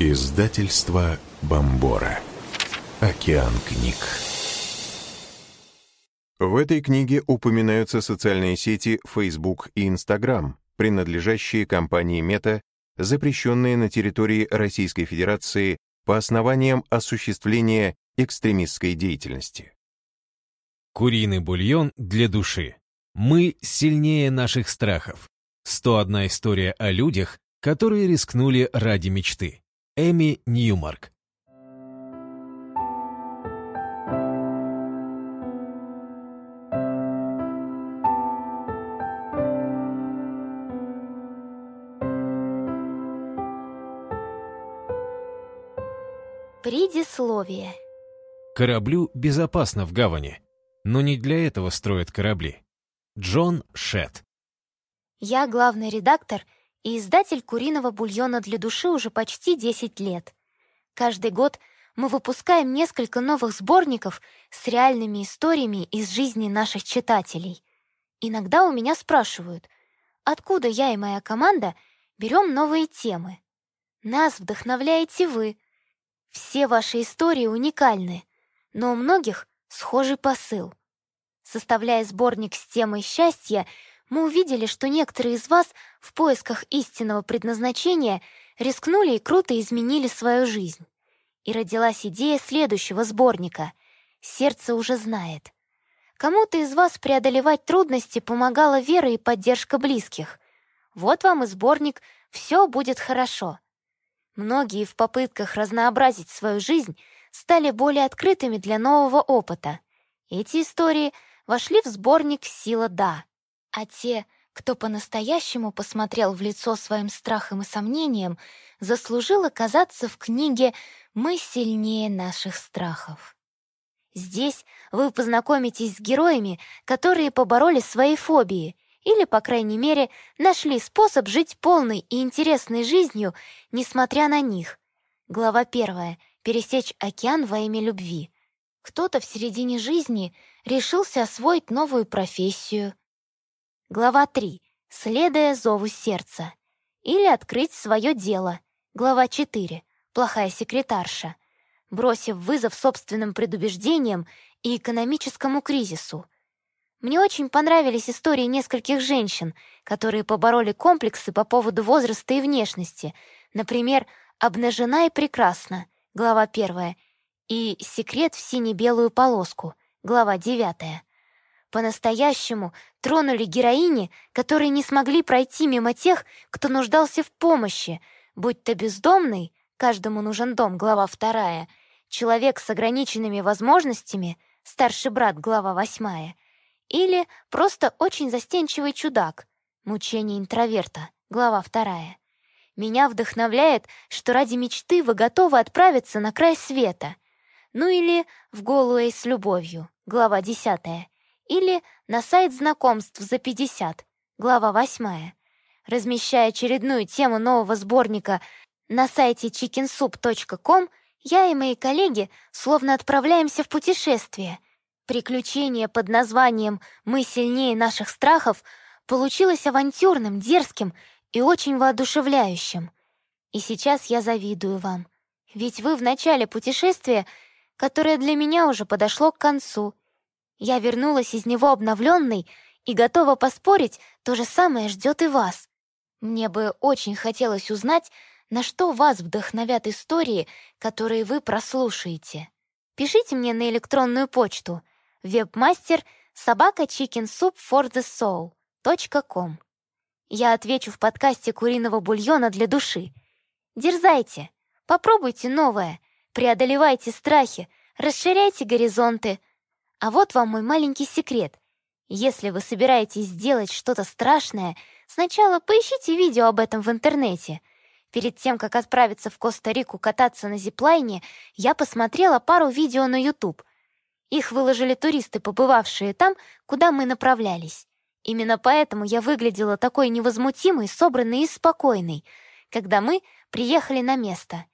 Издательство Бомбора. Океан книг. В этой книге упоминаются социальные сети Facebook и Instagram, принадлежащие компании Meta, запрещенные на территории Российской Федерации по основаниям осуществления экстремистской деятельности. Куриный бульон для души. Мы сильнее наших страхов. 101 история о людях, которые рискнули ради мечты. Эми Ньюмарк. Предисловие. Кораблю безопасно в гавани, но не для этого строят корабли. Джон Шет. Я главный редактор — и издатель куриного бульона для души уже почти 10 лет. Каждый год мы выпускаем несколько новых сборников с реальными историями из жизни наших читателей. Иногда у меня спрашивают, откуда я и моя команда берем новые темы. Нас вдохновляете вы. Все ваши истории уникальны, но у многих схожий посыл. Составляя сборник с темой счастья, мы увидели, что некоторые из вас в поисках истинного предназначения рискнули и круто изменили свою жизнь. И родилась идея следующего сборника «Сердце уже знает». Кому-то из вас преодолевать трудности помогала вера и поддержка близких. Вот вам и сборник «Все будет хорошо». Многие в попытках разнообразить свою жизнь стали более открытыми для нового опыта. Эти истории вошли в сборник «Сила да». А те, кто по-настоящему посмотрел в лицо своим страхом и сомнениям, заслужил оказаться в книге «Мы сильнее наших страхов». Здесь вы познакомитесь с героями, которые побороли свои фобии или, по крайней мере, нашли способ жить полной и интересной жизнью, несмотря на них. Глава первая. Пересечь океан во имя любви. Кто-то в середине жизни решился освоить новую профессию, Глава 3. Следуя зову сердца. Или открыть свое дело. Глава 4. Плохая секретарша. Бросив вызов собственным предубеждениям и экономическому кризису. Мне очень понравились истории нескольких женщин, которые побороли комплексы по поводу возраста и внешности. Например, «Обнажена и прекрасна», глава 1, и «Секрет в сине-белую полоску», глава 9 по-настоящему тронули героини, которые не смогли пройти мимо тех, кто нуждался в помощи, будь то бездомный, каждому нужен дом, глава вторая, человек с ограниченными возможностями, старший брат, глава восьмая, или просто очень застенчивый чудак, мучение интроверта, глава вторая. Меня вдохновляет, что ради мечты вы готовы отправиться на край света. Ну или в Голуэй с любовью, глава десятая или на сайт знакомств за 50, глава 8. Размещая очередную тему нового сборника на сайте chickensoup.com, я и мои коллеги словно отправляемся в путешествие. Приключение под названием «Мы сильнее наших страхов» получилось авантюрным, дерзким и очень воодушевляющим. И сейчас я завидую вам. Ведь вы в начале путешествия, которое для меня уже подошло к концу — я вернулась из него обновленной и готова поспорить, то же самое ждет и вас. Мне бы очень хотелось узнать, на что вас вдохновят истории, которые вы прослушаете. Пишите мне на электронную почту webmaster собака .com. Я отвечу в подкасте куриного бульона для души. Дерзайте, попробуйте новое, преодолевайте страхи, расширяйте горизонты, а вот вам мой маленький секрет. Если вы собираетесь сделать что-то страшное, сначала поищите видео об этом в интернете. Перед тем, как отправиться в Коста-Рику кататься на зиплайне, я посмотрела пару видео на YouTube. Их выложили туристы, побывавшие там, куда мы направлялись. Именно поэтому я выглядела такой невозмутимой, собранной и спокойной, когда мы приехали на место.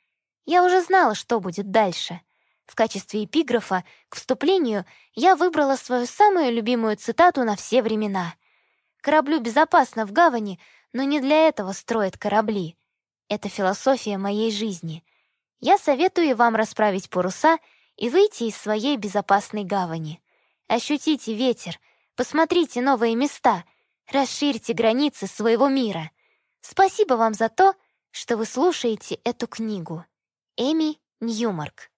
Я уже знала, что будет дальше — в качестве эпиграфа к вступлению я выбрала свою самую любимую цитату на все времена. «Кораблю безопасно в гавани, но не для этого строят корабли. Это философия моей жизни. Я советую вам расправить паруса и выйти из своей безопасной гавани. Ощутите ветер, посмотрите новые места, расширьте границы своего мира. Спасибо вам за то, что вы слушаете эту книгу. Эми Ньюмарк